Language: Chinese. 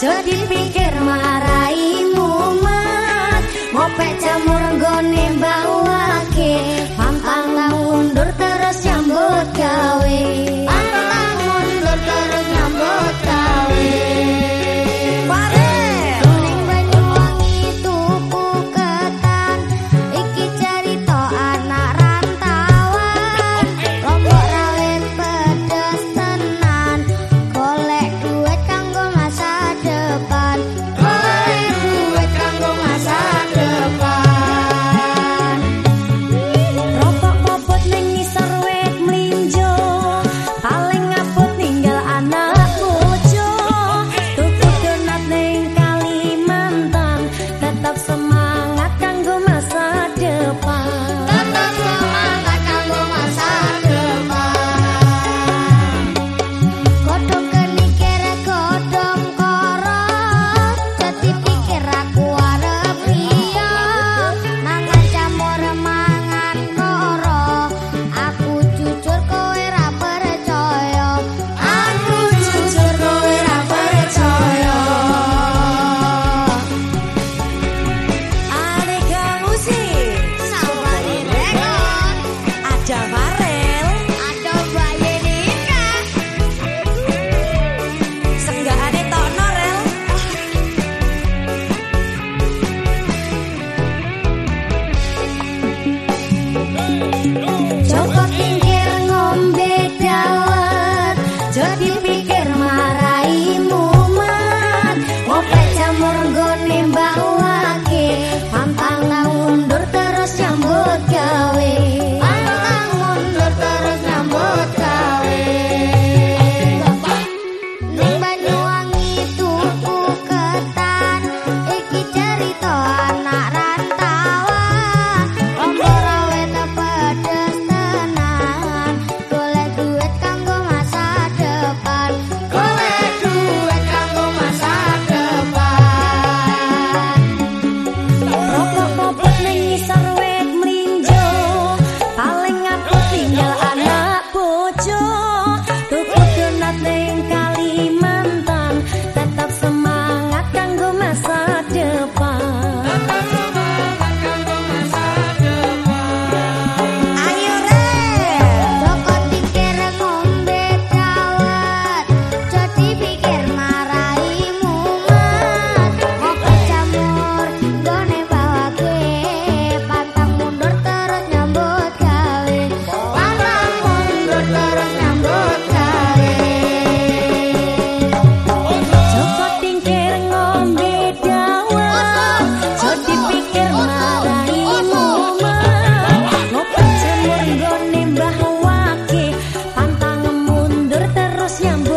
这วั Thank you. siempre.